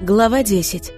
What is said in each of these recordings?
Глава 10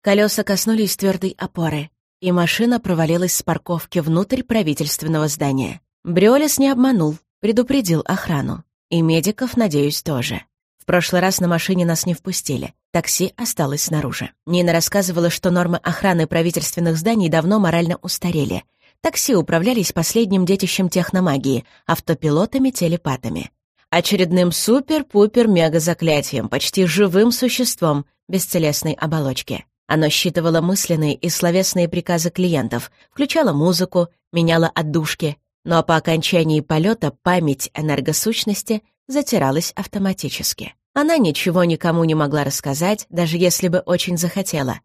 Колеса коснулись твердой опоры, и машина провалилась с парковки внутрь правительственного здания. Бриолис не обманул, предупредил охрану. И медиков, надеюсь, тоже. В прошлый раз на машине нас не впустили. Такси осталось снаружи. Нина рассказывала, что нормы охраны правительственных зданий давно морально устарели. Такси управлялись последним детищем техномагии, автопилотами-телепатами. Очередным супер-пупер-мега-заклятием, почти живым существом, бесцелесной оболочки. Оно считывало мысленные и словесные приказы клиентов, включало музыку, меняло отдушки, но по окончании полета память энергосущности затиралась автоматически. Она ничего никому не могла рассказать, даже если бы очень захотела.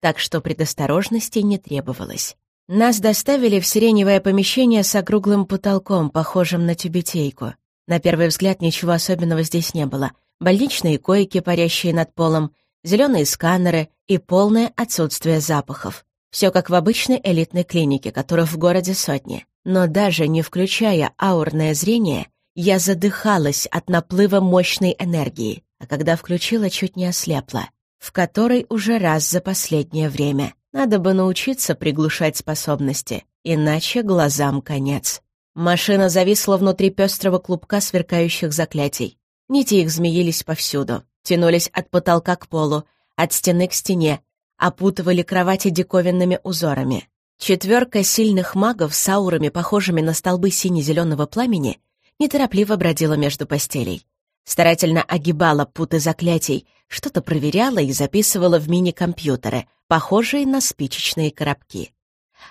Так что предосторожности не требовалось. Нас доставили в сиреневое помещение с округлым потолком, похожим на тюбетейку. На первый взгляд ничего особенного здесь не было. Больничные койки, парящие над полом, зеленые сканеры и полное отсутствие запахов. Все как в обычной элитной клинике, которых в городе сотни. Но даже не включая аурное зрение, я задыхалась от наплыва мощной энергии, а когда включила, чуть не ослепла, в которой уже раз за последнее время. Надо бы научиться приглушать способности, иначе глазам конец. Машина зависла внутри пестрого клубка сверкающих заклятий. Нити их змеились повсюду, тянулись от потолка к полу, от стены к стене, опутывали кровати диковинными узорами. Четверка сильных магов с аурами, похожими на столбы сине-зеленого пламени, неторопливо бродила между постелей. Старательно огибала путы заклятий, что-то проверяла и записывала в мини-компьютеры, похожие на спичечные коробки.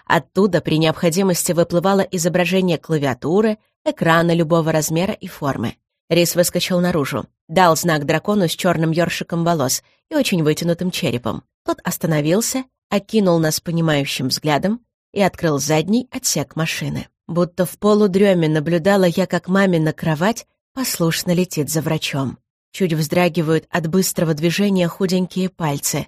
Оттуда при необходимости выплывало изображение клавиатуры, экрана любого размера и формы. Рис выскочил наружу, дал знак дракону с черным ёршиком волос и очень вытянутым черепом. Тот остановился, окинул нас понимающим взглядом и открыл задний отсек машины. Будто в полудреме наблюдала я, как мамина кровать послушно летит за врачом. Чуть вздрагивают от быстрого движения худенькие пальцы.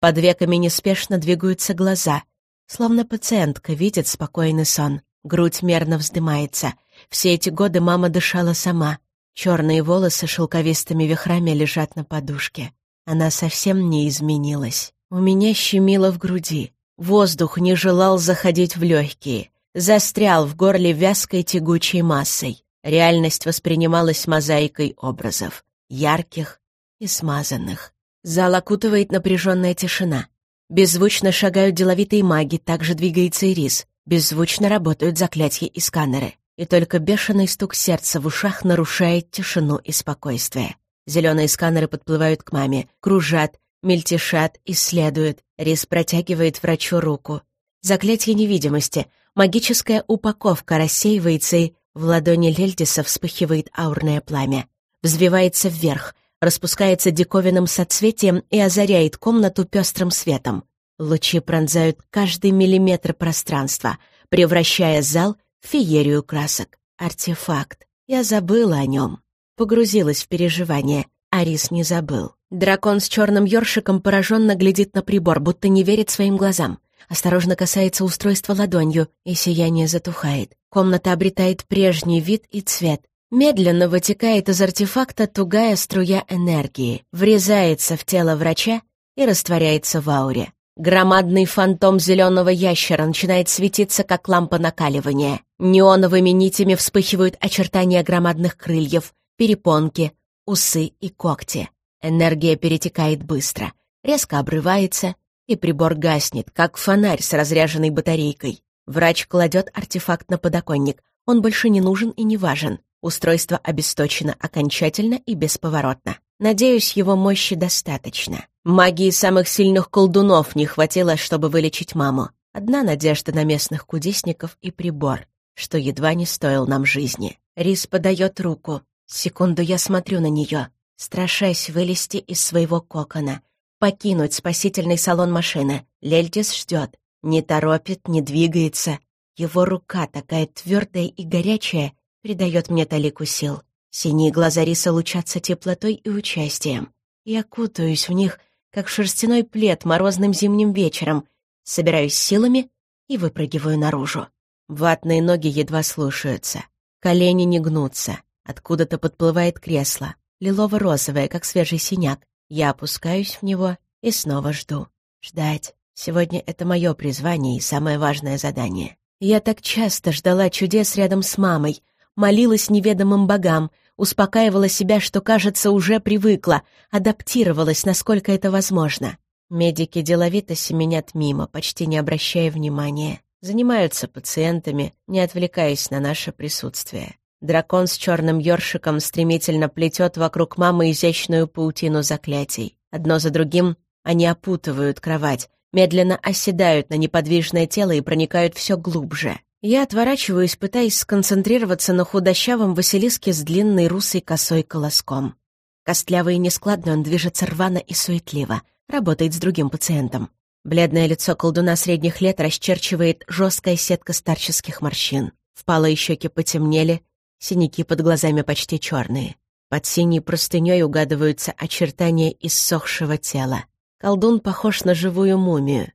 Под веками неспешно двигаются глаза, словно пациентка видит спокойный сон. Грудь мерно вздымается. Все эти годы мама дышала сама. Черные волосы шелковистыми вихрами лежат на подушке. Она совсем не изменилась. У меня щемило в груди. Воздух не желал заходить в легкие. Застрял в горле вязкой тягучей массой. Реальность воспринималась мозаикой образов. Ярких и смазанных. Зал окутывает напряженная тишина. Беззвучно шагают деловитые маги, также двигается Ирис. Беззвучно работают заклятия и сканеры. И только бешеный стук сердца в ушах нарушает тишину и спокойствие. Зеленые сканеры подплывают к маме, кружат, Мельтешат, исследует. Рис протягивает врачу руку. Заклятие невидимости. Магическая упаковка рассеивается, и в ладони Лельдиса вспыхивает аурное пламя. Взвивается вверх, распускается диковинным соцветием и озаряет комнату пестрым светом. Лучи пронзают каждый миллиметр пространства, превращая зал в феерию красок. Артефакт. Я забыла о нем. Погрузилась в переживание. Арис не забыл. Дракон с черным ёршиком пораженно глядит на прибор, будто не верит своим глазам. Осторожно касается устройства ладонью, и сияние затухает. Комната обретает прежний вид и цвет. Медленно вытекает из артефакта тугая струя энергии, врезается в тело врача и растворяется в ауре. Громадный фантом зеленого ящера начинает светиться, как лампа накаливания. Неоновыми нитями вспыхивают очертания громадных крыльев, перепонки, усы и когти. Энергия перетекает быстро, резко обрывается, и прибор гаснет, как фонарь с разряженной батарейкой. Врач кладет артефакт на подоконник. Он больше не нужен и не важен. Устройство обесточено окончательно и бесповоротно. Надеюсь, его мощи достаточно. Магии самых сильных колдунов не хватило, чтобы вылечить маму. Одна надежда на местных кудесников и прибор, что едва не стоил нам жизни. Рис подает руку. Секунду я смотрю на нее страшась вылезти из своего кокона, покинуть спасительный салон машины. Лельтис ждет, не торопит, не двигается. Его рука, такая твердая и горячая, придает мне талику сил. Синие глаза Риса лучатся теплотой и участием. Я кутаюсь в них, как в шерстяной плед морозным зимним вечером, собираюсь силами и выпрыгиваю наружу. Ватные ноги едва слушаются, колени не гнутся, откуда-то подплывает кресло лилово-розовая, как свежий синяк. Я опускаюсь в него и снова жду. Ждать. Сегодня это мое призвание и самое важное задание. Я так часто ждала чудес рядом с мамой, молилась неведомым богам, успокаивала себя, что, кажется, уже привыкла, адаптировалась, насколько это возможно. Медики деловито семенят мимо, почти не обращая внимания. Занимаются пациентами, не отвлекаясь на наше присутствие. Дракон с черным ёршиком стремительно плетет вокруг мамы изящную паутину заклятий. Одно за другим они опутывают кровать, медленно оседают на неподвижное тело и проникают все глубже. Я отворачиваюсь, пытаясь сконцентрироваться на худощавом Василиске с длинной русой косой колоском. Костлявый и нескладный он движется рвано и суетливо, работает с другим пациентом. Бледное лицо колдуна средних лет расчерчивает жесткая сетка старческих морщин. Впалые щеки потемнели, синяки под глазами почти черные. Под синей простыней угадываются очертания иссохшего тела. Колдун похож на живую мумию.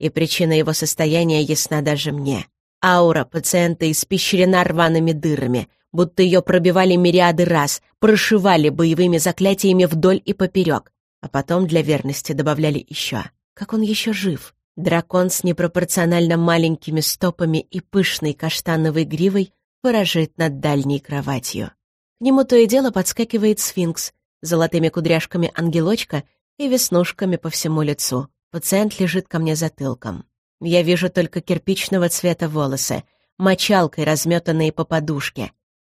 И причина его состояния ясна даже мне. Аура пациента испещрена рваными дырами, будто ее пробивали мириады раз, прошивали боевыми заклятиями вдоль и поперек, а потом для верности добавляли еще. Как он еще жив? Дракон с непропорционально маленькими стопами и пышной каштановой гривой ворожит над дальней кроватью. К нему то и дело подскакивает сфинкс, золотыми кудряшками ангелочка и веснушками по всему лицу. Пациент лежит ко мне затылком. Я вижу только кирпичного цвета волосы, мочалкой разметанные по подушке,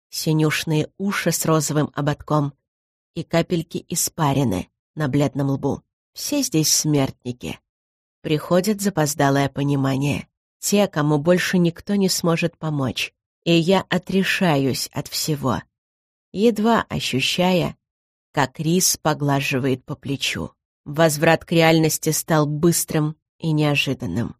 синюшные уши с розовым ободком и капельки испарины на бледном лбу. Все здесь смертники. Приходит запоздалое понимание. Те, кому больше никто не сможет помочь. И я отрешаюсь от всего. Едва ощущая, как рис поглаживает по плечу. Возврат к реальности стал быстрым и неожиданным.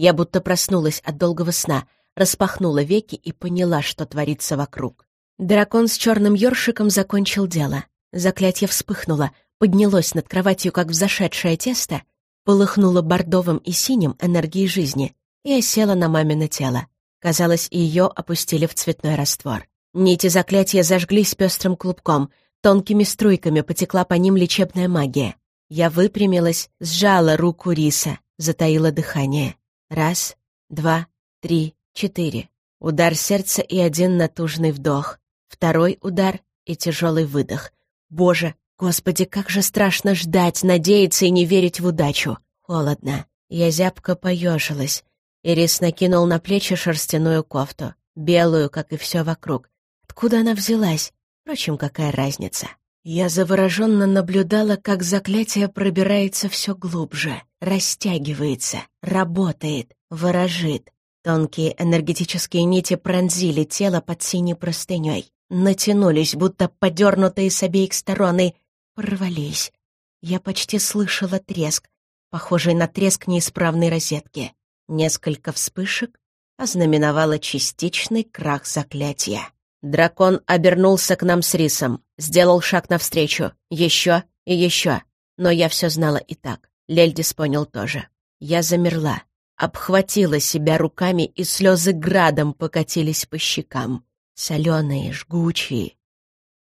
Я будто проснулась от долгого сна, распахнула веки и поняла, что творится вокруг. Дракон с черным ёршиком закончил дело. Заклятие вспыхнуло, поднялось над кроватью, как взошедшее тесто, полыхнуло бордовым и синим энергией жизни и осела на мамино тело. Казалось, ее опустили в цветной раствор. Нити заклятия зажглись пестрым клубком, тонкими струйками потекла по ним лечебная магия. Я выпрямилась, сжала руку Риса, затаила дыхание. Раз, два, три, четыре. Удар сердца и один натужный вдох. Второй удар и тяжелый выдох. Боже, Господи, как же страшно ждать, надеяться и не верить в удачу. Холодно. Я зябко поежилась. Ирис накинул на плечи шерстяную кофту, белую, как и все вокруг. Откуда она взялась? Впрочем, какая разница? Я завороженно наблюдала, как заклятие пробирается все глубже, растягивается, работает, ворожит. Тонкие энергетические нити пронзили тело под синей простыней, натянулись, будто подернутые с обеих сторон, и Порвались. Я почти слышала треск, похожий на треск неисправной розетки. Несколько вспышек ознаменовало частичный крах заклятия. Дракон обернулся к нам с рисом, сделал шаг навстречу, еще и еще. Но я все знала и так. Лельдис понял тоже. Я замерла, обхватила себя руками, и слезы градом покатились по щекам. Соленые, жгучие.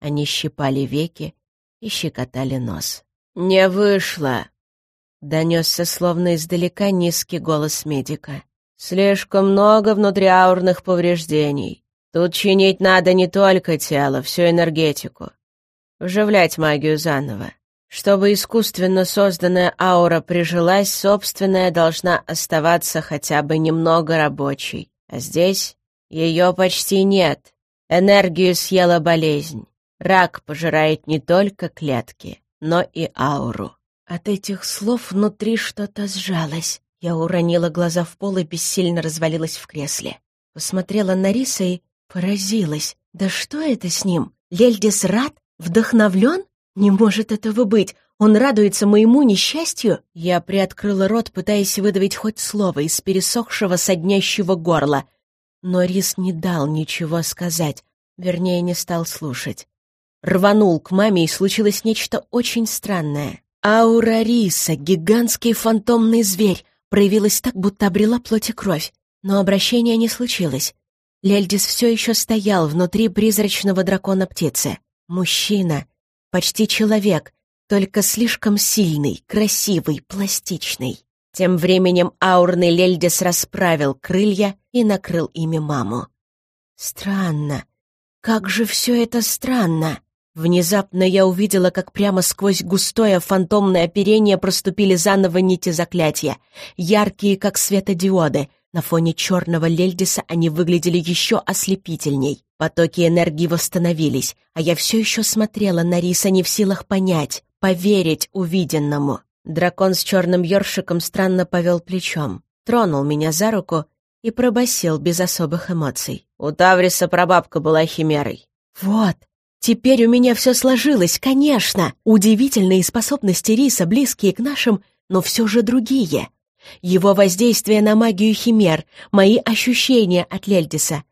Они щипали веки, и щекотали нос. «Не вышло!» — донесся словно издалека низкий голос медика. «Слишком много внутриаурных повреждений. Тут чинить надо не только тело, всю энергетику. Вживлять магию заново. Чтобы искусственно созданная аура прижилась, собственная должна оставаться хотя бы немного рабочей. А здесь ее почти нет. Энергию съела болезнь. Рак пожирает не только клетки, но и ауру. От этих слов внутри что-то сжалось. Я уронила глаза в пол и бессильно развалилась в кресле. Посмотрела на Риса и поразилась. Да что это с ним? Лельдис рад? Вдохновлен? Не может этого быть. Он радуется моему несчастью? Я приоткрыла рот, пытаясь выдавить хоть слово из пересохшего соднящего горла. Но Рис не дал ничего сказать, вернее, не стал слушать рванул к маме, и случилось нечто очень странное. Аура Риса, гигантский фантомный зверь, проявилась так, будто обрела плоть и кровь. Но обращения не случилось. Лельдис все еще стоял внутри призрачного дракона-птицы. Мужчина, почти человек, только слишком сильный, красивый, пластичный. Тем временем аурный Лельдис расправил крылья и накрыл ими маму. Странно. Как же все это странно! Внезапно я увидела, как прямо сквозь густое фантомное оперение проступили заново нити заклятия, яркие, как светодиоды. На фоне черного лельдиса они выглядели еще ослепительней. Потоки энергии восстановились, а я все еще смотрела на Риса не в силах понять, поверить увиденному. Дракон с черным ёршиком странно повел плечом, тронул меня за руку и пробасил без особых эмоций. «У Тавриса прабабка была химерой». «Вот, Теперь у меня все сложилось, конечно. Удивительные способности Риса, близкие к нашим, но все же другие. Его воздействие на магию химер, мои ощущения от Лельдиса.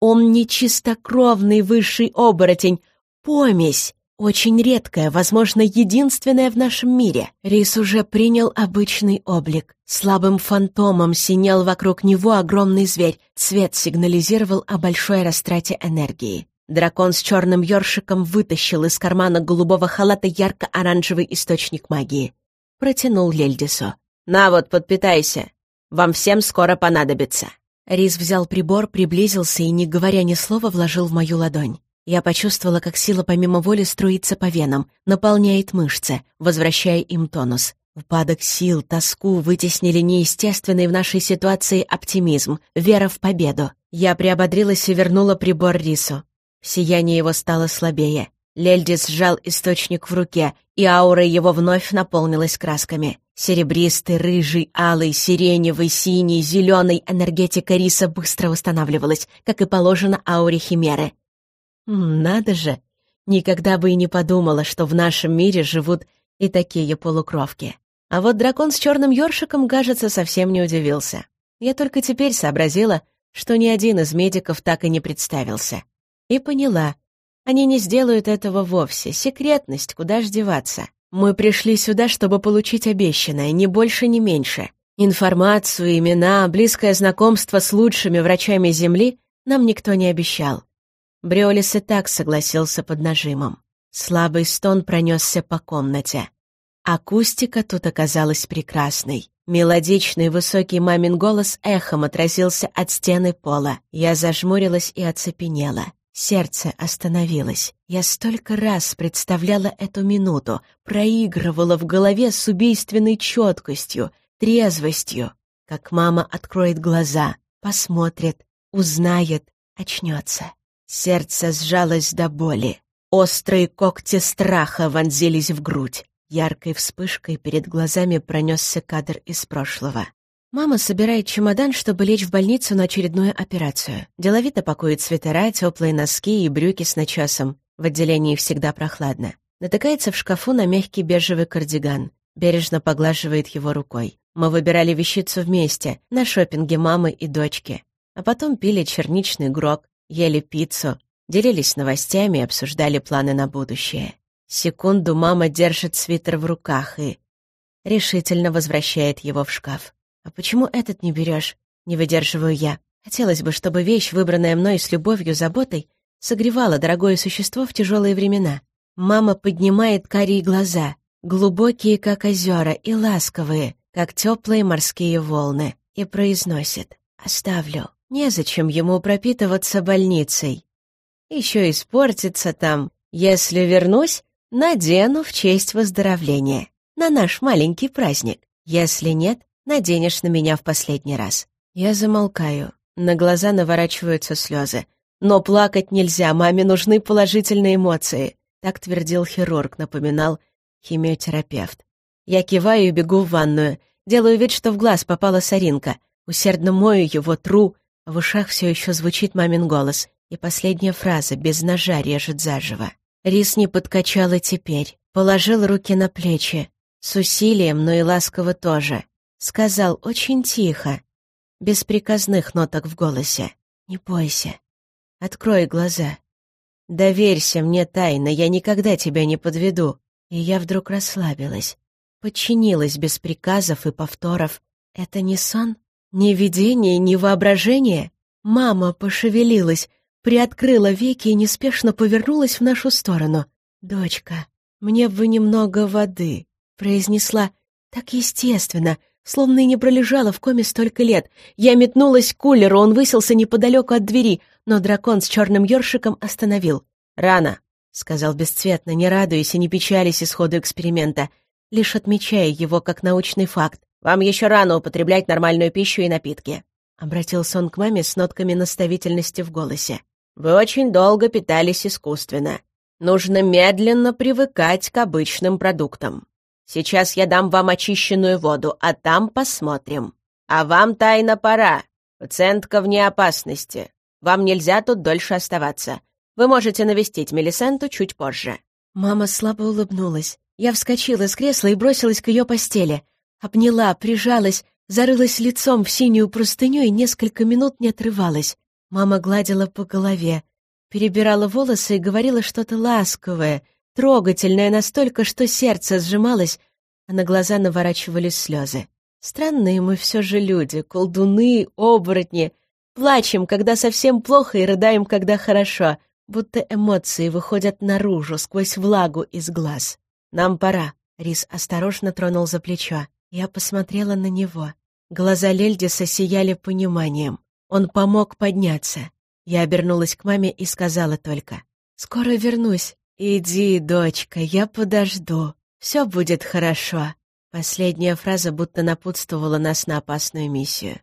Он не чистокровный высший оборотень, помесь. Очень редкая, возможно, единственная в нашем мире. Рис уже принял обычный облик. Слабым фантомом синел вокруг него огромный зверь. Цвет сигнализировал о большой растрате энергии. Дракон с черным ёршиком вытащил из кармана голубого халата ярко-оранжевый источник магии. Протянул Лельдису. «На вот, подпитайся. Вам всем скоро понадобится». Рис взял прибор, приблизился и, не говоря ни слова, вложил в мою ладонь. Я почувствовала, как сила помимо воли струится по венам, наполняет мышцы, возвращая им тонус. Упадок сил, тоску вытеснили неестественный в нашей ситуации оптимизм, вера в победу. Я приободрилась и вернула прибор Рису. Сияние его стало слабее. Лельдис сжал источник в руке, и аура его вновь наполнилась красками. Серебристый, рыжий, алый, сиреневый, синий, зеленый энергетика риса быстро восстанавливалась, как и положено ауре Химеры. Надо же! Никогда бы и не подумала, что в нашем мире живут и такие полукровки. А вот дракон с черным ёршиком, кажется, совсем не удивился. Я только теперь сообразила, что ни один из медиков так и не представился. И поняла. Они не сделают этого вовсе. Секретность, куда ж деваться? Мы пришли сюда, чтобы получить обещанное, ни больше, ни меньше. Информацию, имена, близкое знакомство с лучшими врачами Земли нам никто не обещал. Бриолис и так согласился под нажимом. Слабый стон пронесся по комнате. Акустика тут оказалась прекрасной. Мелодичный высокий мамин голос эхом отразился от стены пола. Я зажмурилась и оцепенела. Сердце остановилось. Я столько раз представляла эту минуту, проигрывала в голове с убийственной четкостью, трезвостью, как мама откроет глаза, посмотрит, узнает, очнется. Сердце сжалось до боли. Острые когти страха вонзились в грудь. Яркой вспышкой перед глазами пронесся кадр из прошлого. Мама собирает чемодан, чтобы лечь в больницу на очередную операцию. Деловито пакует свитера, теплые носки и брюки с начесом. В отделении всегда прохладно. Натыкается в шкафу на мягкий бежевый кардиган. Бережно поглаживает его рукой. Мы выбирали вещицу вместе, на шопинге мамы и дочки. А потом пили черничный грок, ели пиццу, делились новостями и обсуждали планы на будущее. Секунду мама держит свитер в руках и решительно возвращает его в шкаф. «А почему этот не берешь?» — не выдерживаю я. Хотелось бы, чтобы вещь, выбранная мной с любовью, заботой, согревала дорогое существо в тяжелые времена. Мама поднимает карие глаза, глубокие, как озера, и ласковые, как теплые морские волны, и произносит «Оставлю». Незачем ему пропитываться больницей. Еще испортится там. Если вернусь, надену в честь выздоровления. На наш маленький праздник. Если нет, наденешь на меня в последний раз. Я замолкаю. На глаза наворачиваются слезы. Но плакать нельзя, маме нужны положительные эмоции. Так твердил хирург, напоминал химиотерапевт. Я киваю и бегу в ванную. Делаю вид, что в глаз попала соринка. Усердно мою его, тру. В ушах все еще звучит мамин голос. И последняя фраза без ножа режет заживо. Рис не подкачала теперь. Положил руки на плечи. С усилием, но и ласково тоже. Сказал очень тихо, без приказных ноток в голосе. «Не бойся. Открой глаза. Доверься мне тайно, я никогда тебя не подведу». И я вдруг расслабилась, подчинилась без приказов и повторов. «Это не сон? Не видение, не воображение?» Мама пошевелилась, приоткрыла веки и неспешно повернулась в нашу сторону. «Дочка, «Мне бы немного воды», — произнесла так естественно, словно и не пролежала в коме столько лет. Я метнулась к кулеру, он высился неподалеку от двери, но дракон с черным ёршиком остановил. «Рано», — сказал бесцветно, не радуясь и не печались исходу эксперимента, лишь отмечая его как научный факт. «Вам еще рано употреблять нормальную пищу и напитки», — обратился он к маме с нотками наставительности в голосе. «Вы очень долго питались искусственно. Нужно медленно привыкать к обычным продуктам. Сейчас я дам вам очищенную воду, а там посмотрим. А вам тайна пора. Пациентка вне опасности. Вам нельзя тут дольше оставаться. Вы можете навестить Мелисенту чуть позже». Мама слабо улыбнулась. Я вскочила с кресла и бросилась к ее постели. Обняла, прижалась, зарылась лицом в синюю простыню и несколько минут не отрывалась. Мама гладила по голове, перебирала волосы и говорила что-то ласковое, трогательное настолько, что сердце сжималось, а на глаза наворачивались слезы. Странные мы все же люди, колдуны, оборотни. Плачем, когда совсем плохо, и рыдаем, когда хорошо, будто эмоции выходят наружу, сквозь влагу из глаз. «Нам пора», — Рис осторожно тронул за плечо. Я посмотрела на него. Глаза Лельдиса сияли пониманием. Он помог подняться. Я обернулась к маме и сказала только. «Скоро вернусь. Иди, дочка, я подожду. Все будет хорошо». Последняя фраза будто напутствовала нас на опасную миссию.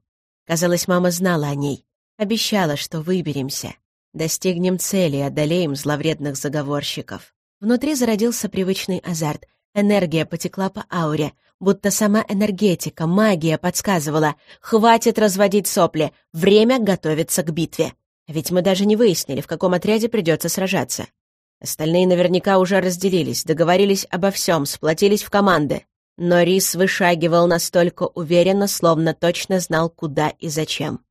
Казалось, мама знала о ней. Обещала, что выберемся. Достигнем цели, одолеем зловредных заговорщиков. Внутри зародился привычный азарт. Энергия потекла по ауре, будто сама энергетика, магия подсказывала. Хватит разводить сопли, время готовиться к битве. Ведь мы даже не выяснили, в каком отряде придется сражаться. Остальные наверняка уже разделились, договорились обо всем, сплотились в команды. Но Рис вышагивал настолько уверенно, словно точно знал, куда и зачем.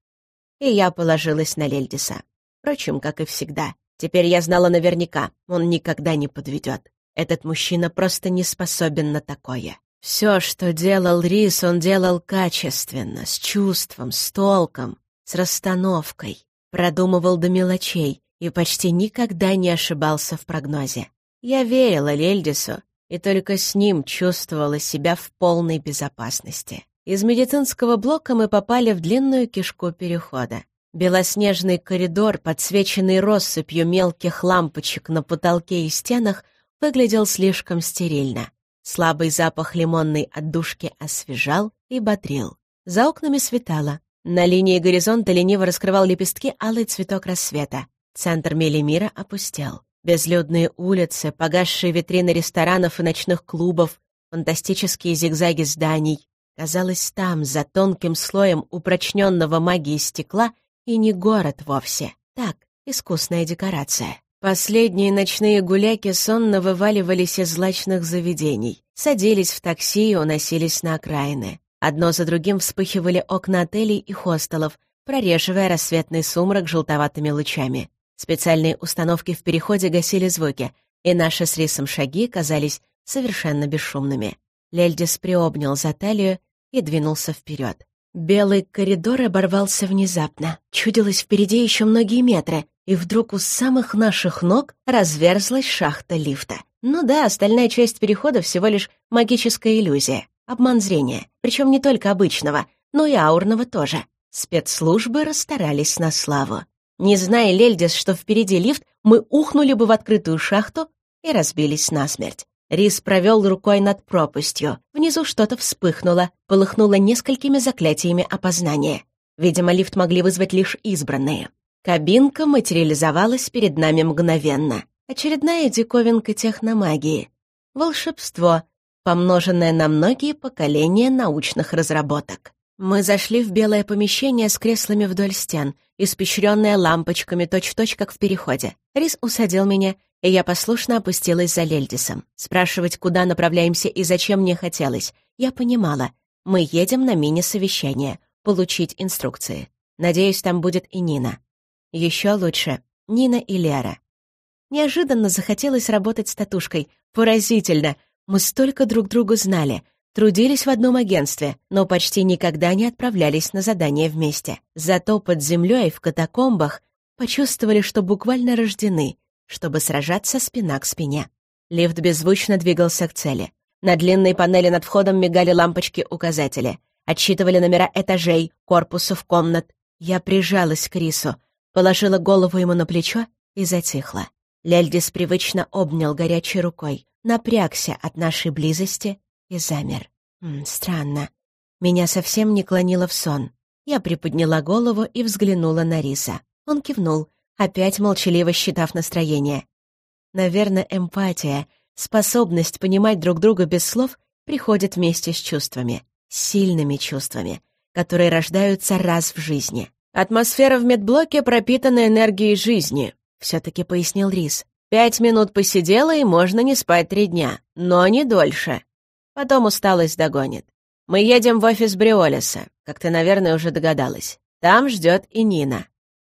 И я положилась на Лельдиса. Впрочем, как и всегда. Теперь я знала наверняка, он никогда не подведет. Этот мужчина просто не способен на такое. Все, что делал Рис, он делал качественно, с чувством, с толком, с расстановкой продумывал до мелочей и почти никогда не ошибался в прогнозе. Я верила Лельдису и только с ним чувствовала себя в полной безопасности. Из медицинского блока мы попали в длинную кишку перехода. Белоснежный коридор, подсвеченный россыпью мелких лампочек на потолке и стенах, выглядел слишком стерильно. Слабый запах лимонной отдушки освежал и бодрил. За окнами светало, на линии горизонта лениво раскрывал лепестки алый цветок рассвета. Центр Мелимира опустел. Безлюдные улицы, погасшие витрины ресторанов и ночных клубов, фантастические зигзаги зданий. Казалось, там, за тонким слоем упрочненного магии стекла, и не город вовсе. Так, искусная декорация. Последние ночные гуляки сонно вываливались из злачных заведений, садились в такси и уносились на окраины. Одно за другим вспыхивали окна отелей и хостелов, прореживая рассветный сумрак желтоватыми лучами. Специальные установки в переходе гасили звуки, и наши с Рисом шаги казались совершенно бесшумными. Лельдис приобнял за талию и двинулся вперед. Белый коридор оборвался внезапно. Чудилось впереди еще многие метры, и вдруг у самых наших ног разверзлась шахта лифта. Ну да, остальная часть перехода всего лишь магическая иллюзия. Обман зрения, причем не только обычного, но и аурного тоже. Спецслужбы расстарались на славу. Не зная Лельдис, что впереди лифт, мы ухнули бы в открытую шахту и разбились насмерть. Рис провел рукой над пропастью. Внизу что-то вспыхнуло, полыхнуло несколькими заклятиями опознания. Видимо, лифт могли вызвать лишь избранные. Кабинка материализовалась перед нами мгновенно. Очередная диковинка техномагии. Волшебство, помноженное на многие поколения научных разработок. Мы зашли в белое помещение с креслами вдоль стен, испещренное лампочками точь-в-точь, -точь, как в переходе. Рис усадил меня, и я послушно опустилась за Лельдисом. Спрашивать, куда направляемся и зачем мне хотелось. Я понимала. Мы едем на мини-совещание, получить инструкции. Надеюсь, там будет и Нина. Еще лучше — Нина и Лера. Неожиданно захотелось работать с татушкой. Поразительно — мы столько друг друга знали, трудились в одном агентстве, но почти никогда не отправлялись на задания вместе. Зато под землей в катакомбах почувствовали, что буквально рождены, чтобы сражаться спина к спине. Лифт беззвучно двигался к цели. На длинной панели над входом мигали лампочки-указатели. Отсчитывали номера этажей, корпусов, комнат. Я прижалась к Рису, положила голову ему на плечо и затихла. Лельдис привычно обнял горячей рукой, напрягся от нашей близости и замер. М, странно. Меня совсем не клонило в сон. Я приподняла голову и взглянула на Риса. Он кивнул, опять молчаливо считав настроение. Наверное, эмпатия, способность понимать друг друга без слов, приходит вместе с чувствами, сильными чувствами, которые рождаются раз в жизни. «Атмосфера в медблоке пропитана энергией жизни», — все-таки пояснил Рис. «Пять минут посидела, и можно не спать три дня, но не дольше. Потом усталость догонит. Мы едем в офис Бриолиса, как ты, наверное, уже догадалась. Там ждет и Нина.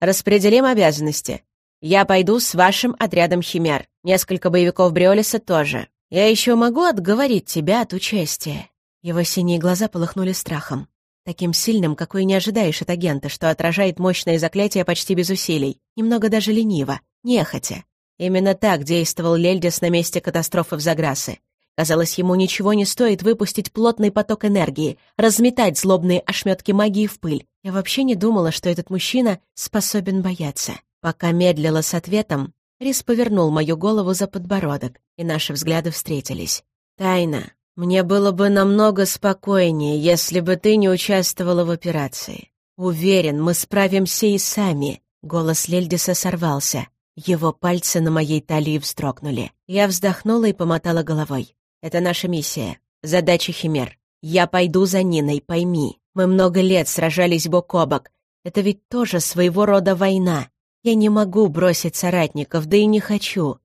Распределим обязанности. Я пойду с вашим отрядом химер. Несколько боевиков Бриолиса тоже. Я еще могу отговорить тебя от участия». Его синие глаза полыхнули страхом. Таким сильным, какой не ожидаешь от агента, что отражает мощное заклятие почти без усилий. Немного даже лениво, нехотя. Именно так действовал Лельдис на месте катастрофы в Заграсы. Казалось, ему ничего не стоит выпустить плотный поток энергии, разметать злобные ошметки магии в пыль. Я вообще не думала, что этот мужчина способен бояться. Пока медлила с ответом, Рис повернул мою голову за подбородок, и наши взгляды встретились. «Тайна, мне было бы намного спокойнее, если бы ты не участвовала в операции. Уверен, мы справимся и сами». Голос Лельдиса сорвался. Его пальцы на моей талии вздрогнули. Я вздохнула и помотала головой. Это наша миссия. Задача Химер. Я пойду за Ниной, пойми. Мы много лет сражались бок о бок. Это ведь тоже своего рода война. Я не могу бросить соратников, да и не хочу.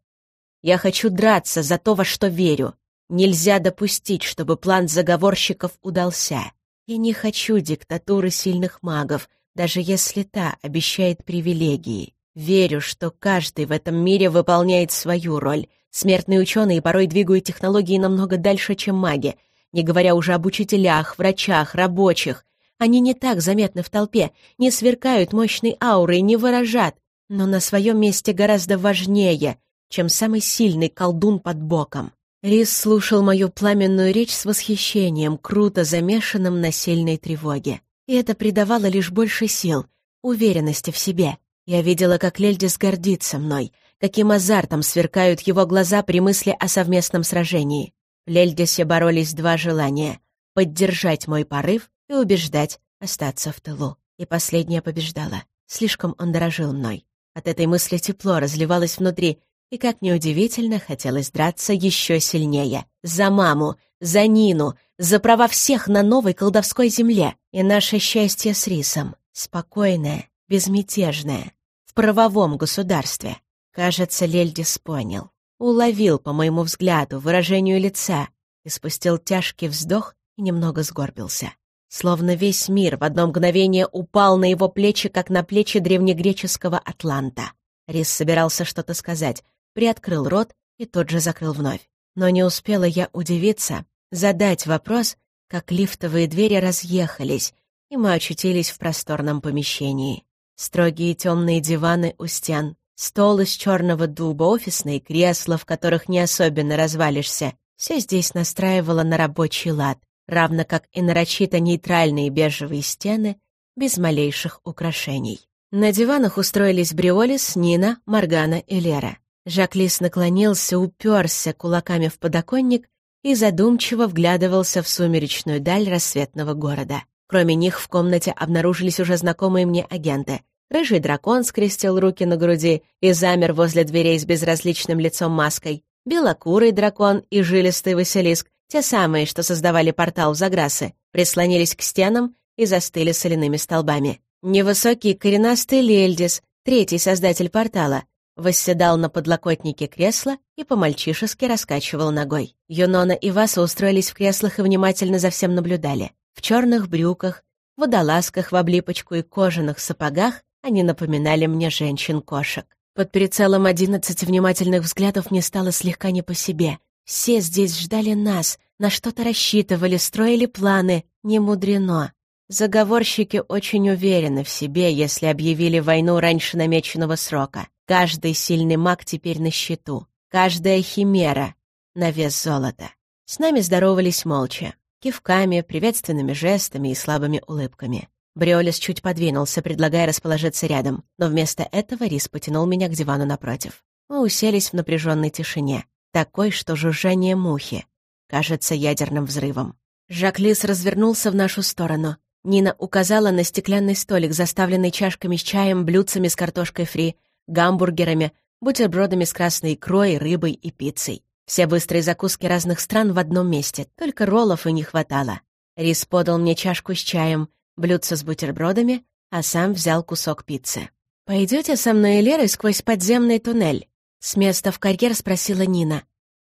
Я хочу драться за то, во что верю. Нельзя допустить, чтобы план заговорщиков удался. Я не хочу диктатуры сильных магов, даже если та обещает привилегии. Верю, что каждый в этом мире выполняет свою роль — Смертные ученые порой двигают технологии намного дальше, чем маги, не говоря уже об учителях, врачах, рабочих. Они не так заметны в толпе, не сверкают мощной аурой, не выражат, но на своем месте гораздо важнее, чем самый сильный колдун под боком. Рис слушал мою пламенную речь с восхищением, круто замешанным на сильной тревоге. И это придавало лишь больше сил, уверенности в себе. Я видела, как Лельдис гордится мной — каким азартом сверкают его глаза при мысли о совместном сражении. В Лельдисе боролись два желания — поддержать мой порыв и убеждать остаться в тылу. И последнее побеждало. Слишком он дорожил мной. От этой мысли тепло разливалось внутри, и, как неудивительно, хотелось драться еще сильнее. За маму, за Нину, за права всех на новой колдовской земле и наше счастье с Рисом. Спокойное, безмятежное, в правовом государстве. Кажется, Лельдис понял. Уловил, по моему взгляду, выражению лица и спустил тяжкий вздох и немного сгорбился. Словно весь мир в одно мгновение упал на его плечи, как на плечи древнегреческого атланта. Рис собирался что-то сказать, приоткрыл рот и тот же закрыл вновь. Но не успела я удивиться, задать вопрос, как лифтовые двери разъехались, и мы очутились в просторном помещении. Строгие темные диваны у стен, Стол из черного дуба, офисные кресла, в которых не особенно развалишься. Все здесь настраивало на рабочий лад, равно как и нарочито нейтральные бежевые стены без малейших украшений. На диванах устроились Бриолис, Нина, Маргана и Лера. Жаклис наклонился, уперся кулаками в подоконник и задумчиво вглядывался в сумеречную даль рассветного города. Кроме них в комнате обнаружились уже знакомые мне агенты — Рыжий дракон скрестил руки на груди и замер возле дверей с безразличным лицом маской. Белокурый дракон и жилистый Василиск, те самые, что создавали портал в Заграсы, прислонились к стенам и застыли соляными столбами. Невысокий коренастый Лельдис, третий создатель портала, восседал на подлокотнике кресла и по-мальчишески раскачивал ногой. Юнона и Васа устроились в креслах и внимательно за всем наблюдали. В черных брюках, водолазках в облипочку и кожаных сапогах они напоминали мне женщин-кошек. Под прицелом одиннадцати внимательных взглядов мне стало слегка не по себе. Все здесь ждали нас, на что-то рассчитывали, строили планы. Не мудрено. Заговорщики очень уверены в себе, если объявили войну раньше намеченного срока. Каждый сильный маг теперь на счету. Каждая химера на вес золота. С нами здоровались молча, кивками, приветственными жестами и слабыми улыбками. Бриолис чуть подвинулся, предлагая расположиться рядом, но вместо этого Рис потянул меня к дивану напротив. Мы уселись в напряженной тишине, такой, что жужжание мухи, кажется ядерным взрывом. Жак-Лис развернулся в нашу сторону. Нина указала на стеклянный столик, заставленный чашками с чаем, блюдцами с картошкой фри, гамбургерами, бутербродами с красной икрой, рыбой и пиццей. Все быстрые закуски разных стран в одном месте, только роллов и не хватало. Рис подал мне чашку с чаем, блюдце с бутербродами, а сам взял кусок пиццы. «Пойдете со мной и Лерой сквозь подземный туннель?» С места в карьер спросила Нина.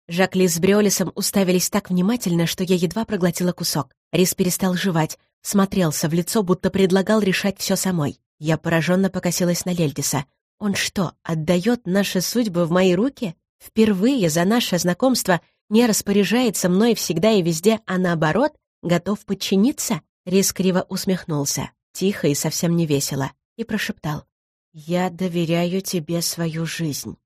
Жак-Ли с Бриолисом уставились так внимательно, что я едва проглотила кусок. Рис перестал жевать, смотрелся в лицо, будто предлагал решать все самой. Я пораженно покосилась на Лельдиса. Он что, отдает наши судьбы в мои руки? Впервые за наше знакомство не распоряжается мной всегда и везде, а наоборот, готов подчиниться? Рис криво усмехнулся, тихо и совсем не весело, и прошептал. «Я доверяю тебе свою жизнь.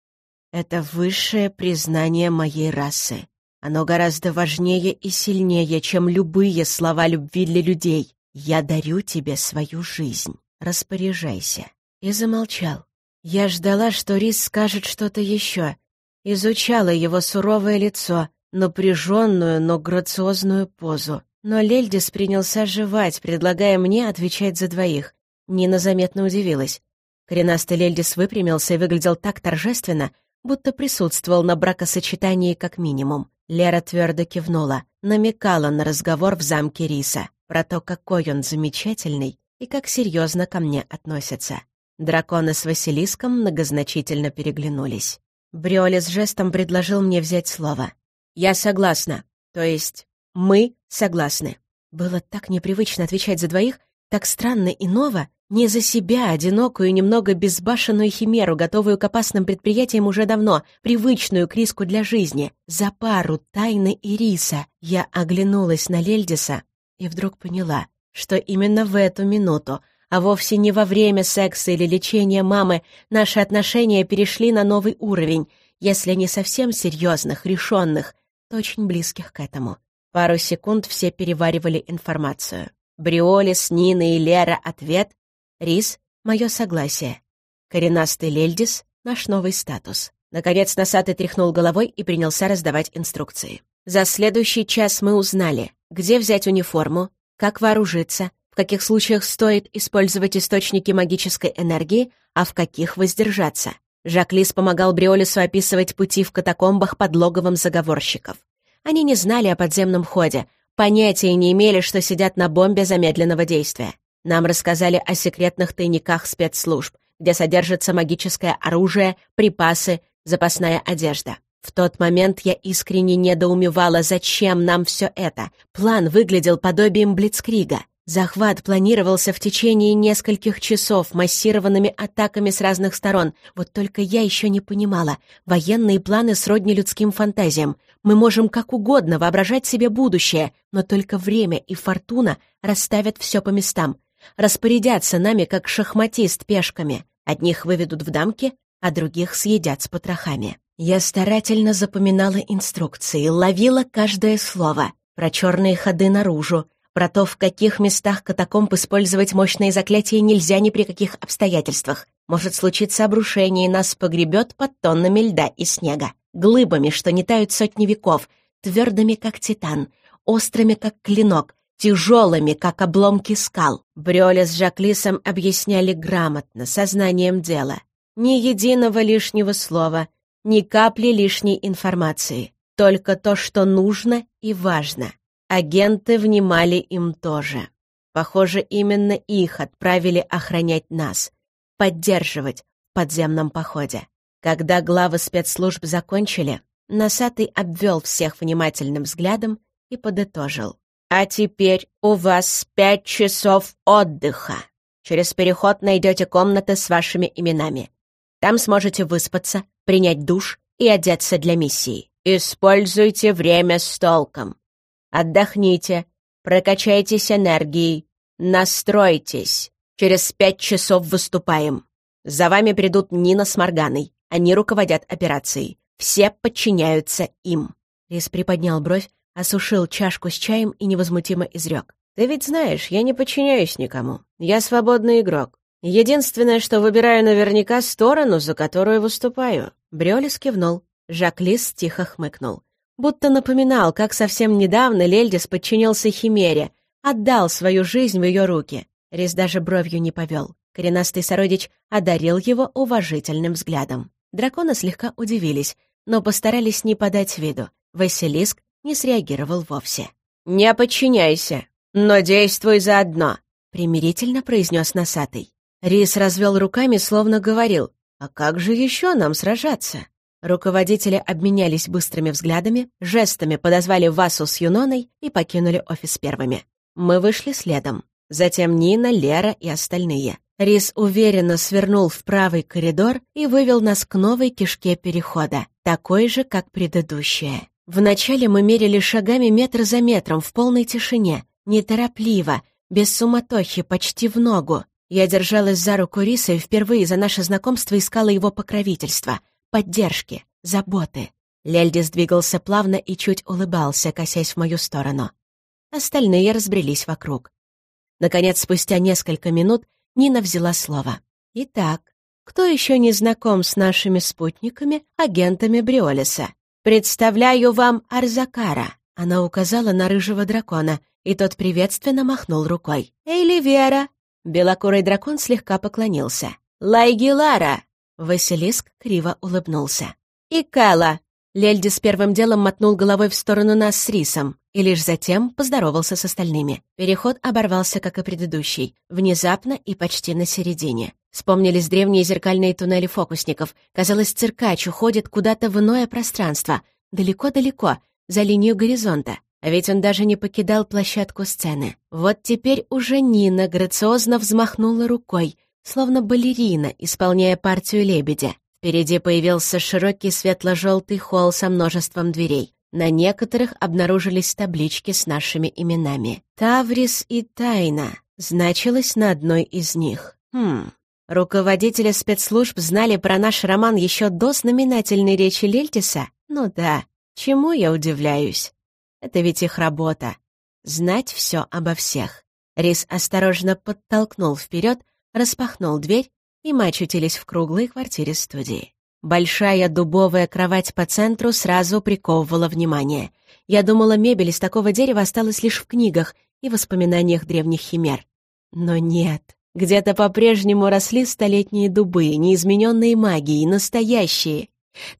Это высшее признание моей расы. Оно гораздо важнее и сильнее, чем любые слова любви для людей. Я дарю тебе свою жизнь. Распоряжайся». И замолчал. Я ждала, что Рис скажет что-то еще. Изучала его суровое лицо, напряженную, но грациозную позу. Но Лельдис принялся жевать, предлагая мне отвечать за двоих. Нина заметно удивилась. Коренастый Лельдис выпрямился и выглядел так торжественно, будто присутствовал на бракосочетании как минимум. Лера твердо кивнула, намекала на разговор в замке Риса, про то, какой он замечательный и как серьезно ко мне относится. Драконы с Василиском многозначительно переглянулись. Бриолис жестом предложил мне взять слово. «Я согласна. То есть мы согласны». Было так непривычно отвечать за двоих, так странно и ново, не за себя, одинокую, немного безбашенную химеру, готовую к опасным предприятиям уже давно, привычную к риску для жизни. За пару тайны Ириса я оглянулась на Лельдиса и вдруг поняла, что именно в эту минуту, а вовсе не во время секса или лечения мамы, наши отношения перешли на новый уровень, если не совсем серьезных, решенных, то очень близких к этому. Пару секунд все переваривали информацию. Бриолис, Нина и Лера — ответ, Рис — мое согласие. Коренастый Лельдис — наш новый статус. Наконец носатый тряхнул головой и принялся раздавать инструкции. За следующий час мы узнали, где взять униформу, как вооружиться, в каких случаях стоит использовать источники магической энергии, а в каких воздержаться. Жак-Лис помогал Бриолису описывать пути в катакомбах под логовом заговорщиков. Они не знали о подземном ходе, понятия не имели, что сидят на бомбе замедленного действия. Нам рассказали о секретных тайниках спецслужб, где содержится магическое оружие, припасы, запасная одежда. В тот момент я искренне недоумевала, зачем нам все это. План выглядел подобием Блицкрига. Захват планировался в течение нескольких часов массированными атаками с разных сторон. Вот только я еще не понимала. Военные планы сродни людским фантазиям. Мы можем как угодно воображать себе будущее, но только время и фортуна расставят все по местам распорядятся нами, как шахматист пешками. Одних выведут в дамки, а других съедят с потрохами. Я старательно запоминала инструкции, ловила каждое слово. Про черные ходы наружу, про то, в каких местах катакомб использовать мощные заклятия нельзя ни при каких обстоятельствах. Может случиться обрушение, и нас погребет под тоннами льда и снега. Глыбами, что не тают сотни веков, твердыми, как титан, острыми, как клинок, тяжелыми, как обломки скал. Брёля с Жаклисом объясняли грамотно, сознанием дела. Ни единого лишнего слова, ни капли лишней информации. Только то, что нужно и важно. Агенты внимали им тоже. Похоже, именно их отправили охранять нас, поддерживать в подземном походе. Когда главы спецслужб закончили, Носатый обвел всех внимательным взглядом и подытожил. А теперь у вас пять часов отдыха. Через переход найдете комнаты с вашими именами. Там сможете выспаться, принять душ и одеться для миссии. Используйте время с толком. Отдохните, прокачайтесь энергией, настройтесь. Через пять часов выступаем. За вами придут Нина с Морганой. Они руководят операцией. Все подчиняются им». Рис приподнял бровь, осушил чашку с чаем и невозмутимо изрек. «Ты ведь знаешь, я не подчиняюсь никому. Я свободный игрок. Единственное, что выбираю наверняка сторону, за которую выступаю». Брёлис кивнул. Жак-Лис тихо хмыкнул. Будто напоминал, как совсем недавно Лельдис подчинился Химере, отдал свою жизнь в ее руки. Рис даже бровью не повел. Коренастый сородич одарил его уважительным взглядом. Драконы слегка удивились, но постарались не подать виду. Василиск не среагировал вовсе. «Не подчиняйся, но действуй заодно», — примирительно произнес носатый. Рис развел руками, словно говорил, «А как же еще нам сражаться?» Руководители обменялись быстрыми взглядами, жестами подозвали Васу с Юноной и покинули офис первыми. Мы вышли следом. Затем Нина, Лера и остальные. Рис уверенно свернул в правый коридор и вывел нас к новой кишке перехода, такой же, как предыдущая. Вначале мы мерили шагами метр за метром в полной тишине, неторопливо, без суматохи, почти в ногу. Я держалась за руку Риса и впервые за наше знакомство искала его покровительства, поддержки, заботы. Лельдис двигался плавно и чуть улыбался, косясь в мою сторону. Остальные разбрелись вокруг. Наконец, спустя несколько минут, Нина взяла слово. «Итак, кто еще не знаком с нашими спутниками, агентами Бриолиса? Представляю вам Арзакара». Она указала на рыжего дракона, и тот приветственно махнул рукой. «Эйли Вера!» Белокурый дракон слегка поклонился. «Лайгилара!» Василиск криво улыбнулся. «И Кала!» Лельди с первым делом мотнул головой в сторону нас с Рисом и лишь затем поздоровался с остальными. Переход оборвался, как и предыдущий, внезапно и почти на середине. Вспомнились древние зеркальные туннели фокусников. Казалось, циркач уходит куда-то в иное пространство, далеко-далеко, за линию горизонта. А ведь он даже не покидал площадку сцены. Вот теперь уже Нина грациозно взмахнула рукой, словно балерина, исполняя партию лебедя. Впереди появился широкий светло-желтый холл со множеством дверей. На некоторых обнаружились таблички с нашими именами. «Таврис» и «Тайна» значилось на одной из них. Хм... Руководители спецслужб знали про наш роман еще до знаменательной речи Лельтиса? Ну да, чему я удивляюсь? Это ведь их работа. Знать все обо всех. Рис осторожно подтолкнул вперед, распахнул дверь и мы очутились в круглой квартире студии. Большая дубовая кровать по центру сразу приковывала внимание. Я думала, мебель из такого дерева осталась лишь в книгах и воспоминаниях древних химер. Но нет. Где-то по-прежнему росли столетние дубы, неизмененные магией, настоящие.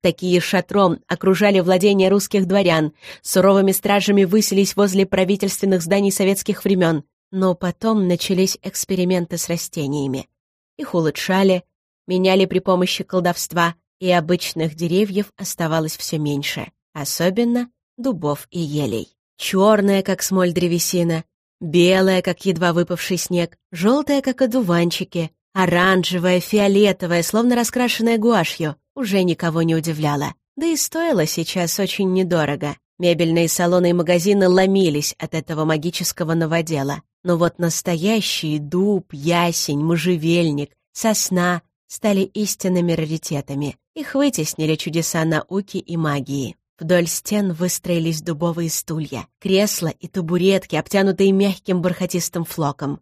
Такие шатром окружали владения русских дворян, суровыми стражами высились возле правительственных зданий советских времен. Но потом начались эксперименты с растениями. Их улучшали, меняли при помощи колдовства, и обычных деревьев оставалось все меньше, особенно дубов и елей. Черная, как смоль древесина, белая, как едва выпавший снег, желтая, как одуванчики, оранжевая, фиолетовая, словно раскрашенная гуашью, уже никого не удивляла. Да и стоило сейчас очень недорого. Мебельные салоны и магазины ломились от этого магического новодела. Но вот настоящий дуб, ясень, можжевельник, сосна стали истинными раритетами. Их вытеснили чудеса науки и магии. Вдоль стен выстроились дубовые стулья, кресла и табуретки, обтянутые мягким бархатистым флоком.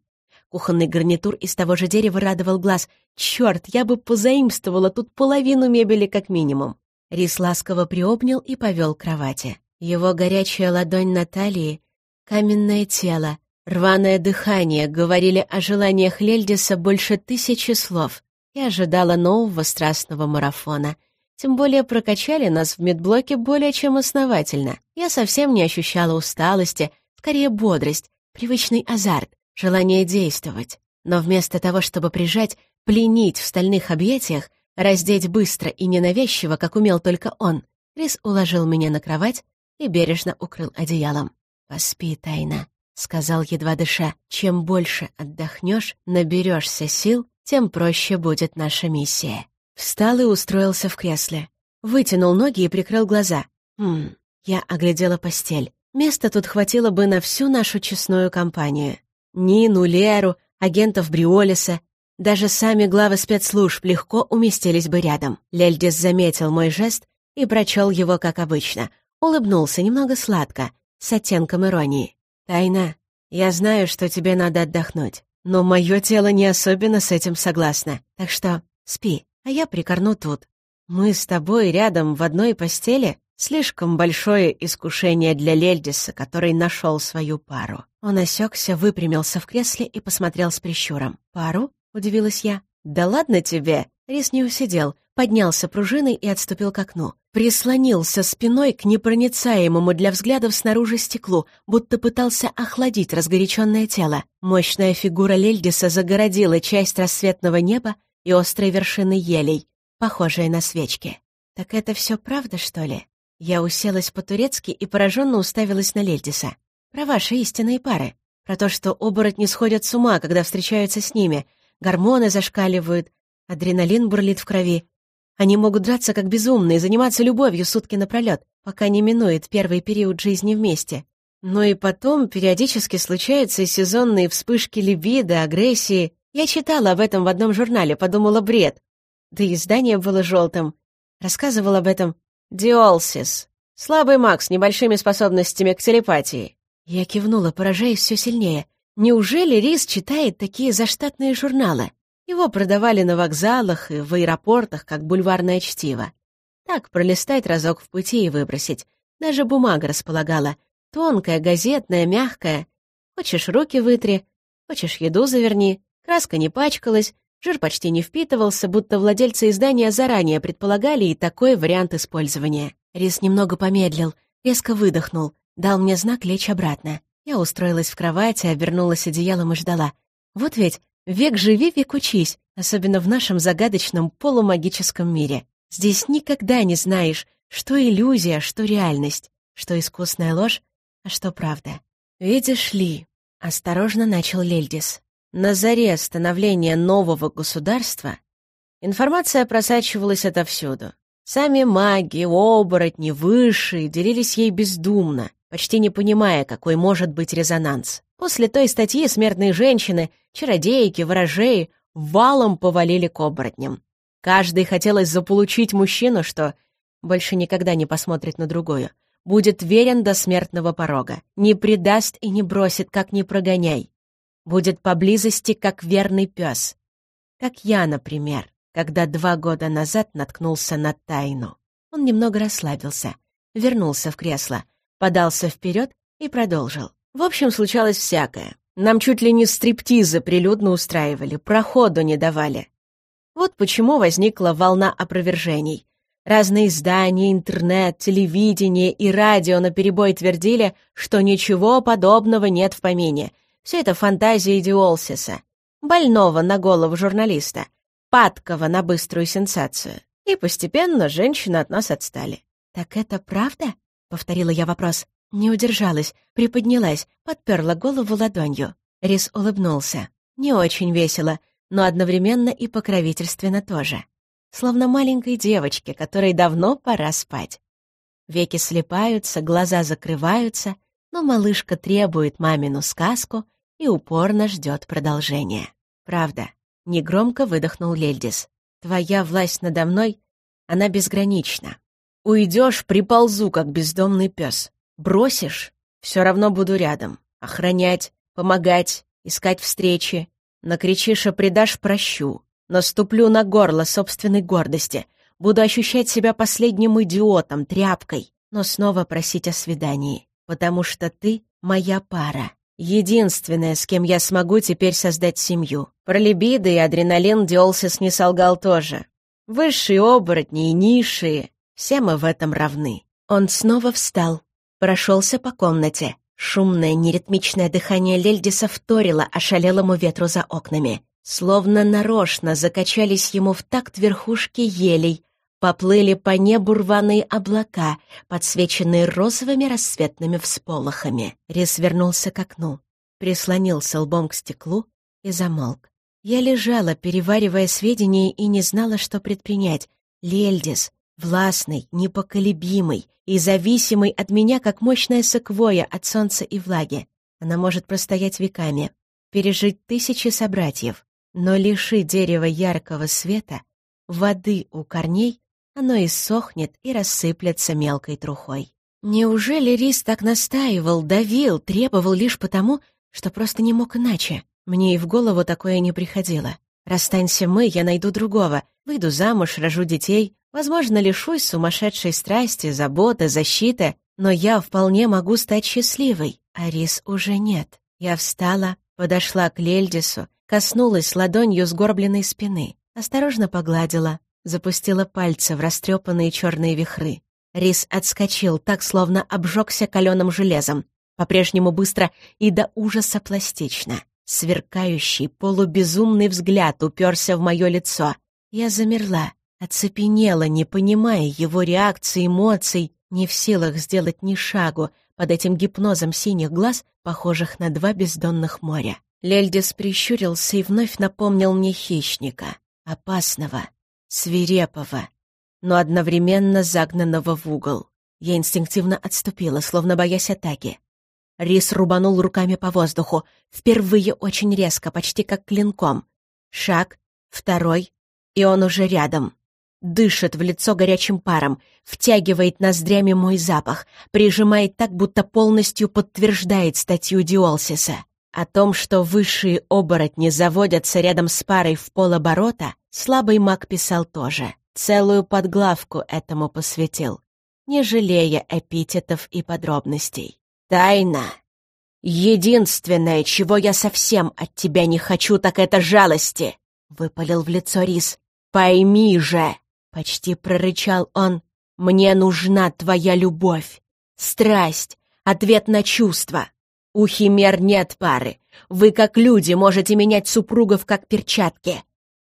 Кухонный гарнитур из того же дерева радовал глаз. Черт, я бы позаимствовала тут половину мебели как минимум. Рис ласково приобнял и повел к кровати. Его горячая ладонь на талии, каменное тело, Рваное дыхание говорили о желаниях Лельдиса больше тысячи слов и ожидала нового страстного марафона. Тем более прокачали нас в медблоке более чем основательно. Я совсем не ощущала усталости, скорее бодрость, привычный азарт, желание действовать. Но вместо того, чтобы прижать, пленить в стальных объятиях, раздеть быстро и ненавязчиво, как умел только он, Рис уложил меня на кровать и бережно укрыл одеялом. «Поспи, тайна», сказал едва дыша, «чем больше отдохнешь, наберешься сил, тем проще будет наша миссия». Встал и устроился в кресле. Вытянул ноги и прикрыл глаза. Хм, я оглядела постель. Места тут хватило бы на всю нашу честную компанию. Нину, Леру, агентов Бриолиса. Даже сами главы спецслужб легко уместились бы рядом. Лельдис заметил мой жест и прочел его, как обычно. Улыбнулся немного сладко, с оттенком иронии. «Тайна, я знаю, что тебе надо отдохнуть, но мое тело не особенно с этим согласно, так что спи, а я прикорну тут. Мы с тобой рядом в одной постели — слишком большое искушение для Лельдиса, который нашел свою пару». Он осекся, выпрямился в кресле и посмотрел с прищуром. «Пару?» — удивилась я. «Да ладно тебе!» Рис не усидел, поднялся пружиной и отступил к окну. Прислонился спиной к непроницаемому для взглядов снаружи стеклу, будто пытался охладить разгоряченное тело. Мощная фигура Лельдиса загородила часть рассветного неба и острой вершины елей, похожие на свечки. «Так это все правда, что ли?» Я уселась по-турецки и пораженно уставилась на Лельдиса. «Про ваши истинные пары. Про то, что оборотни сходят с ума, когда встречаются с ними. Гормоны зашкаливают, адреналин бурлит в крови, они могут драться как безумные, заниматься любовью сутки напролет, пока не минует первый период жизни вместе. Но и потом периодически случаются сезонные вспышки либидо, агрессии. Я читала об этом в одном журнале, подумала бред. Да и издание было желтым. Рассказывал об этом Диолсис. Слабый маг с небольшими способностями к телепатии. Я кивнула, поражаясь все сильнее. Неужели Рис читает такие заштатные журналы? Его продавали на вокзалах и в аэропортах, как бульварное чтиво. Так пролистать разок в пути и выбросить. Даже бумага располагала. Тонкая, газетная, мягкая. Хочешь, руки вытри, хочешь, еду заверни. Краска не пачкалась, жир почти не впитывался, будто владельцы издания заранее предполагали и такой вариант использования. Рис немного помедлил, резко выдохнул, дал мне знак лечь обратно. Я устроилась в кровати, обернулась одеялом и ждала. Вот ведь Век живи, век учись, особенно в нашем загадочном полумагическом мире. Здесь никогда не знаешь, что иллюзия, что реальность, что искусная ложь, а что правда. «Видишь ли», — осторожно начал Лельдис, «на заре становления нового государства информация просачивалась отовсюду. Сами маги, оборотни, высшие делились ей бездумно, почти не понимая, какой может быть резонанс. После той статьи смертные женщины, чародейки, ворожеи валом повалили к оборотням. Каждый хотелось заполучить мужчину, что больше никогда не посмотрит на другую, будет верен до смертного порога, не предаст и не бросит, как не прогоняй, будет поблизости, как верный пес. Как я, например, когда два года назад наткнулся на тайну. Он немного расслабился, вернулся в кресло, подался вперед и продолжил. В общем, случалось всякое. Нам чуть ли не стриптизы прилюдно устраивали, проходу не давали. Вот почему возникла волна опровержений. Разные издания, интернет, телевидение и радио наперебой твердили, что ничего подобного нет в помине. Все это фантазия Диолсиса, больного на голову журналиста, падкого на быструю сенсацию. И постепенно женщины от нас отстали. «Так это правда?» — повторила я вопрос. Не удержалась, приподнялась, подперла голову ладонью. Рис улыбнулся. Не очень весело, но одновременно и покровительственно тоже. Словно маленькой девочке, которой давно пора спать. Веки слепаются, глаза закрываются, но малышка требует мамину сказку и упорно ждет продолжения. Правда, негромко выдохнул Лельдис. Твоя власть надо мной, она безгранична. Уйдешь, приползу, как бездомный пес. Бросишь — все равно буду рядом. Охранять, помогать, искать встречи. Накричишь и предашь — прощу. Наступлю на горло собственной гордости. Буду ощущать себя последним идиотом, тряпкой. Но снова просить о свидании. Потому что ты — моя пара. Единственная, с кем я смогу теперь создать семью. Про либидо и адреналин Диолсис не солгал тоже. Высшие оборотни и низшие. Все мы в этом равны. Он снова встал, Прошелся по комнате. Шумное, неритмичное дыхание Лельдиса вторило ошалелому ветру за окнами. Словно нарочно закачались ему в такт верхушки елей, поплыли по небу рваные облака, подсвеченные розовыми рассветными всполохами. Рис вернулся к окну, прислонился лбом к стеклу и замолк. Я лежала, переваривая сведения, и не знала, что предпринять. Лельдис, властный, непоколебимый и зависимый от меня, как мощная секвоя от солнца и влаги. Она может простоять веками, пережить тысячи собратьев, но лиши дерева яркого света, воды у корней, оно иссохнет и рассыплется мелкой трухой. Неужели Рис так настаивал, давил, требовал лишь потому, что просто не мог иначе? Мне и в голову такое не приходило. Расстанься мы, я найду другого, выйду замуж, рожу детей, возможно, лишусь сумасшедшей страсти, заботы, защиты, но я вполне могу стать счастливой, а Рис уже нет. Я встала, подошла к Лельдису, коснулась ладонью сгорбленной спины, осторожно погладила, запустила пальцы в растрепанные черные вихры. Рис отскочил, так словно обжегся каленым железом, по-прежнему быстро и до ужаса пластично. Сверкающий, полубезумный взгляд уперся в мое лицо. Я замерла, оцепенела, не понимая его реакции, эмоций, не в силах сделать ни шагу под этим гипнозом синих глаз, похожих на два бездонных моря. Лельдис прищурился и вновь напомнил мне хищника, опасного, свирепого, но одновременно загнанного в угол. Я инстинктивно отступила, словно боясь атаки. Рис рубанул руками по воздуху, впервые очень резко, почти как клинком. Шаг, второй, и он уже рядом. Дышит в лицо горячим паром, втягивает ноздрями мой запах, прижимает так, будто полностью подтверждает статью Диолсиса. О том, что высшие оборотни заводятся рядом с парой в полоборота, слабый маг писал тоже. Целую подглавку этому посвятил, не жалея эпитетов и подробностей. «Тайна! Единственное, чего я совсем от тебя не хочу, так это жалости!» — выпалил в лицо Рис. «Пойми же!» — почти прорычал он. «Мне нужна твоя любовь, страсть, ответ на чувства. У химер нет пары. Вы, как люди, можете менять супругов, как перчатки.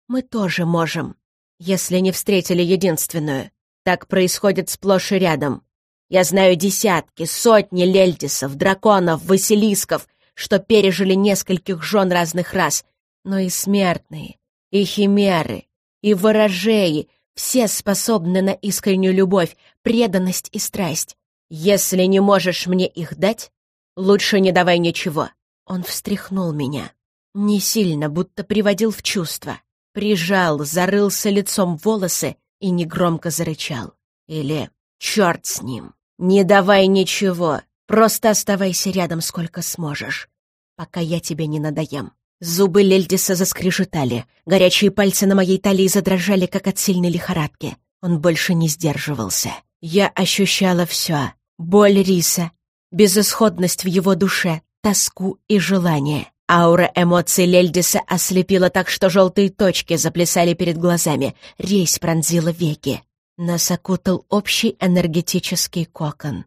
Мы тоже можем, если не встретили единственную. Так происходит сплошь и рядом. Я знаю десятки, сотни лельтисов, драконов, василисков, что пережили нескольких жен разных рас, но и смертные, и химеры, и ворожеи, все способны на искреннюю любовь, преданность и страсть. Если не можешь мне их дать, лучше не давай ничего. Он встряхнул меня. Не сильно, будто приводил в чувство. Прижал, зарылся лицом в волосы и негромко зарычал. Или «Черт с ним! Не давай ничего! Просто оставайся рядом сколько сможешь, пока я тебе не надоем». Зубы Лельдиса заскрежетали, горячие пальцы на моей талии задрожали, как от сильной лихорадки. Он больше не сдерживался. Я ощущала все. Боль Риса, безысходность в его душе, тоску и желание. Аура эмоций Лельдиса ослепила так, что желтые точки заплясали перед глазами, резь пронзила веки. Нас окутал общий энергетический кокон.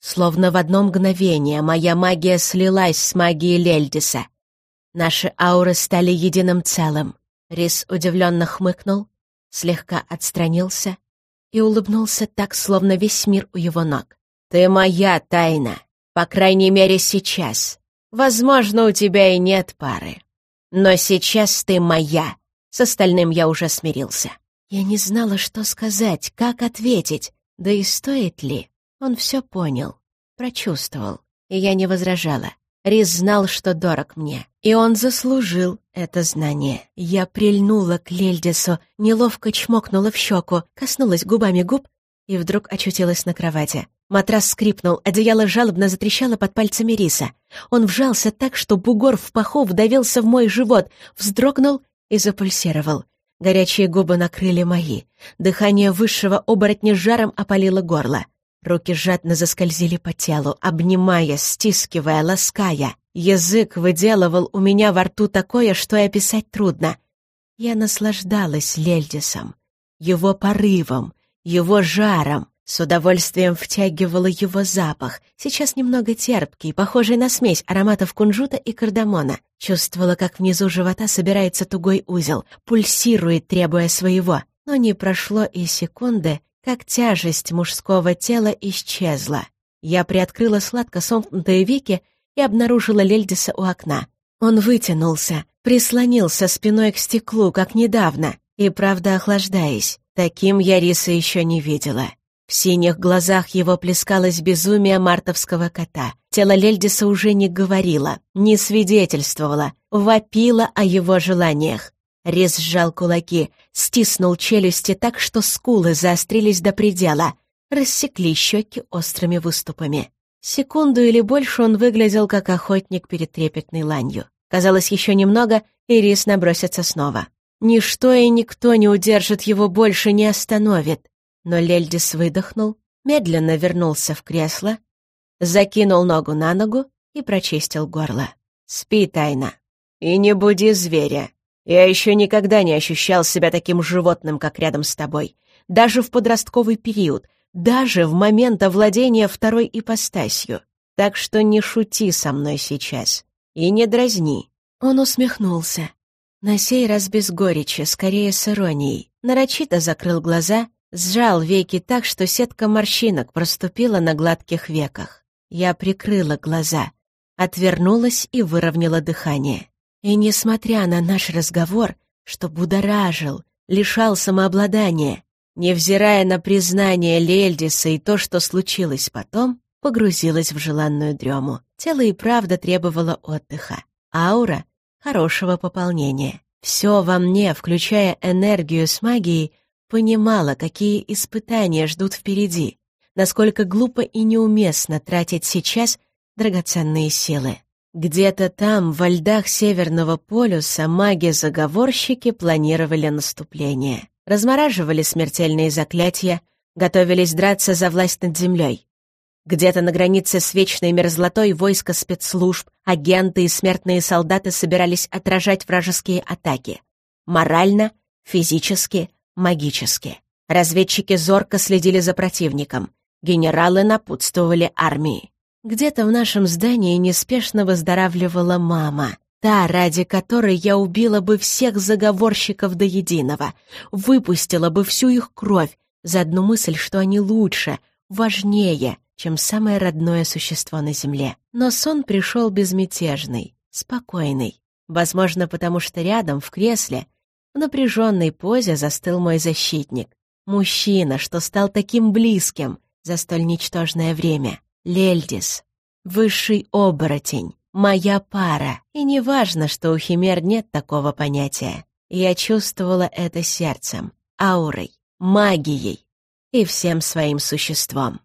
Словно в одно мгновение моя магия слилась с магией Лельдиса. Наши ауры стали единым целым. Рис удивленно хмыкнул, слегка отстранился и улыбнулся так, словно весь мир у его ног. «Ты моя тайна, по крайней мере сейчас», Возможно, у тебя и нет пары. Но сейчас ты моя. С остальным я уже смирился. Я не знала, что сказать, как ответить. Да и стоит ли? Он все понял, прочувствовал, и я не возражала. Рис знал, что дорог мне, и он заслужил это знание. Я прильнула к Лельдису, неловко чмокнула в щеку, коснулась губами губ и вдруг очутилась на кровати. Матрас скрипнул, одеяло жалобно затрещало под пальцами риса. Он вжался так, что бугор в паху вдавился в мой живот, вздрогнул и запульсировал. Горячие губы накрыли мои. Дыхание высшего оборотня жаром опалило горло. Руки жадно заскользили по телу, обнимая, стискивая, лаская. Язык выделывал у меня во рту такое, что и описать трудно. Я наслаждалась Лельдисом, его порывом, его жаром. С удовольствием втягивала его запах, сейчас немного терпкий, похожий на смесь ароматов кунжута и кардамона. Чувствовала, как внизу живота собирается тугой узел, пульсирует, требуя своего. Но не прошло и секунды, как тяжесть мужского тела исчезла. Я приоткрыла сладко сомкнутые веки и обнаружила Лельдиса у окна. Он вытянулся, прислонился спиной к стеклу, как недавно, и, правда, охлаждаясь. Таким я Риса еще не видела. В синих глазах его плескалось безумие мартовского кота. Тело Лельдиса уже не говорило, не свидетельствовало, вопило о его желаниях. Рис сжал кулаки, стиснул челюсти так, что скулы заострились до предела, рассекли щеки острыми выступами. Секунду или больше он выглядел как охотник перед трепетной ланью. Казалось, еще немного, и рис набросится снова. Ничто и никто не удержит его больше, не остановит. Но Лельдис выдохнул, медленно вернулся в кресло, закинул ногу на ногу и прочистил горло. «Спи, тайна, и не буди зверя. Я еще никогда не ощущал себя таким животным, как рядом с тобой. Даже в подростковый период, даже в момент овладения второй ипостасью. Так что не шути со мной сейчас и не дразни». Он усмехнулся. На сей раз без горечи, скорее с иронией. Нарочито закрыл глаза, сжал веки так, что сетка морщинок проступила на гладких веках. Я прикрыла глаза, отвернулась и выровняла дыхание. И несмотря на наш разговор, что будоражил, лишал самообладания, невзирая на признание Лельдиса и то, что случилось потом, погрузилась в желанную дрему. Тело и правда требовало отдыха. Аура — хорошего пополнения. Все во мне, включая энергию с магией, понимала, какие испытания ждут впереди, насколько глупо и неуместно тратить сейчас драгоценные силы. Где-то там, во льдах Северного полюса, маги-заговорщики планировали наступление. Размораживали смертельные заклятия, готовились драться за власть над землей. Где-то на границе с вечной мерзлотой войска спецслужб, агенты и смертные солдаты собирались отражать вражеские атаки. Морально, физически, магически. Разведчики зорко следили за противником. Генералы напутствовали армии. Где-то в нашем здании неспешно выздоравливала мама, та, ради которой я убила бы всех заговорщиков до единого, выпустила бы всю их кровь за одну мысль, что они лучше, важнее, чем самое родное существо на земле. Но сон пришел безмятежный, спокойный. Возможно, потому что рядом, в кресле, в напряженной позе застыл мой защитник. Мужчина, что стал таким близким за столь ничтожное время. Лельдис, высший оборотень, моя пара. И не важно, что у химер нет такого понятия. Я чувствовала это сердцем, аурой, магией и всем своим существом.